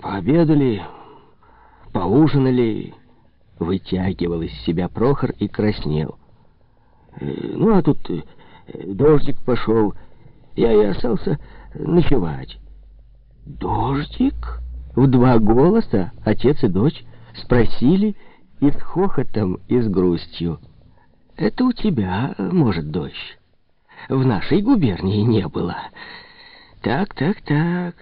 Пообедали, поужинали, вытягивал из себя Прохор и краснел. Э, ну, а тут э, дождик пошел, я и остался ночевать. Дождик? В два голоса отец и дочь спросили и с хохотом, и с грустью. Это у тебя, может, дочь. В нашей губернии не было. Так, так, так.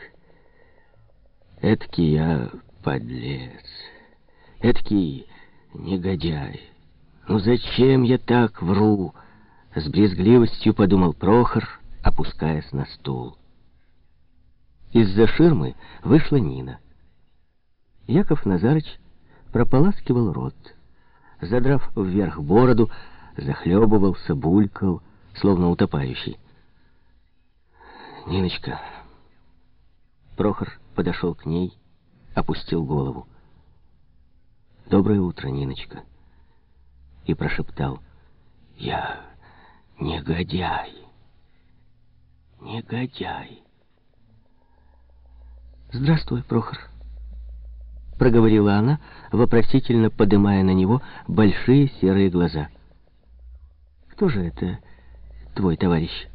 Эдакий я подлец. Эдакий негодяй. Ну зачем я так вру? С брезгливостью подумал Прохор, опускаясь на стул. Из-за ширмы вышла Нина. Яков Назарыч прополаскивал рот. Задрав вверх бороду, захлебывался, булькал, словно утопающий. «Ниночка...» Прохор подошел к ней, опустил голову. «Доброе утро, Ниночка!» И прошептал. «Я негодяй! Негодяй!» «Здравствуй, Прохор!» Проговорила она, вопросительно подымая на него большие серые глаза. «Кто же это твой товарищ?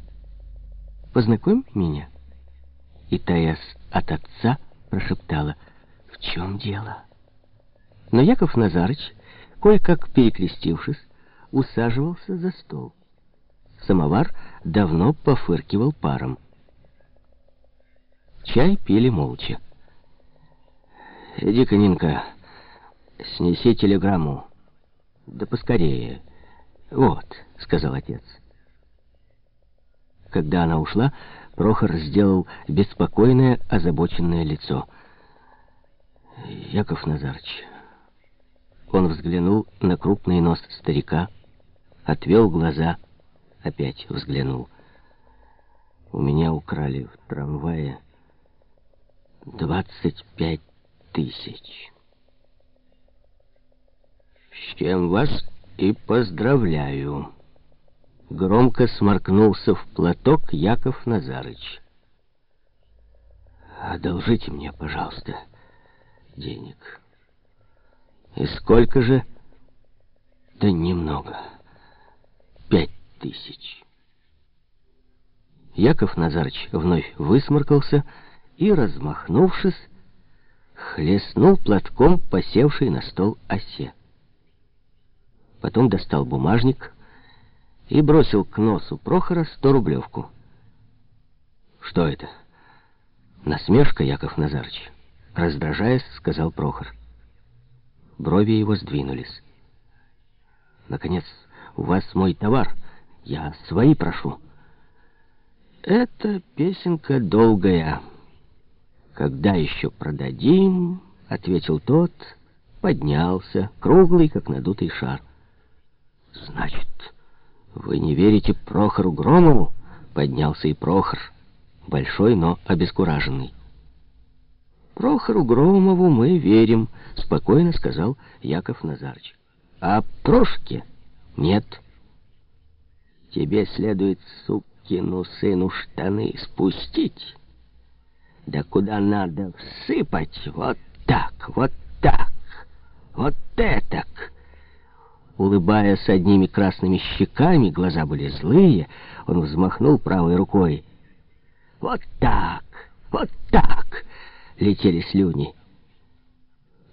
Познакомь меня?» И таясь от отца, прошептала, «В чем дело?» Но Яков Назарыч, кое-как перекрестившись, усаживался за стол. Самовар давно пофыркивал паром. Чай пили молча. «Иди-ка, Нинка, снеси телеграмму. Да поскорее. Вот», — сказал отец. Когда она ушла, Прохор сделал беспокойное, озабоченное лицо. «Яков Назарыч...» Он взглянул на крупный нос старика, отвел глаза, опять взглянул. «У меня украли в трамвае двадцать пять тысяч». «С чем вас и поздравляю!» Громко сморкнулся в платок Яков Назарыч. «Одолжите мне, пожалуйста, денег». И сколько же? Да немного. Пять тысяч. Яков Назарыч вновь высморкался и, размахнувшись, хлестнул платком посевший на стол осе. Потом достал бумажник и бросил к носу Прохора сто рублевку. «Что это?» «Насмешка, Яков Назарыч», — раздражаясь, сказал Прохор. Брови его сдвинулись. «Наконец, у вас мой товар. Я свои прошу». «Это песенка долгая. Когда еще продадим?» — ответил тот, поднялся, круглый, как надутый шар. «Значит, вы не верите Прохору Громову?» — поднялся и Прохор, большой, но обескураженный. Прохору Громову мы верим, спокойно сказал Яков Назарыч. А Прошке нет. Тебе следует, сукину сыну, штаны спустить. Да куда надо всыпать? Вот так, вот Улыбаясь одними красными щеками, глаза были злые, он взмахнул правой рукой. Вот так, вот так летели слюни.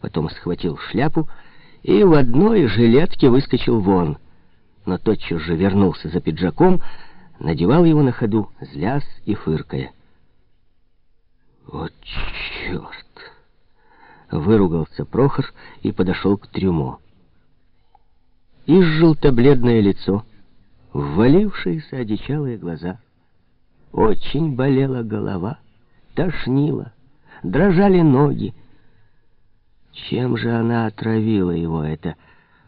Потом схватил шляпу и в одной жилетке выскочил вон. Но тотчас же вернулся за пиджаком, надевал его на ходу, злясь и фыркая. «Вот черт!» Выругался Прохор и подошел к трюмо. И желто-бледное лицо, ввалившиеся одичалые глаза. Очень болела голова, тошнило дрожали ноги. Чем же она отравила его, эта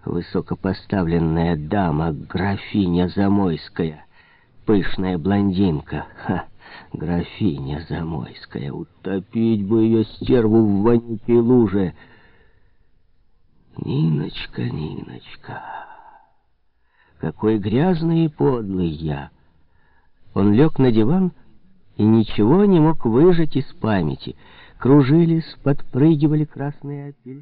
высокопоставленная дама, графиня Замойская, пышная блондинка? Ха! Графиня Замойская, утопить бы ее стерву в вонючей луже. Ниночка, Ниночка, какой грязный и подлый я. Он лег на диван и ничего не мог выжать из памяти — Кружились, подпрыгивали красные апельсины.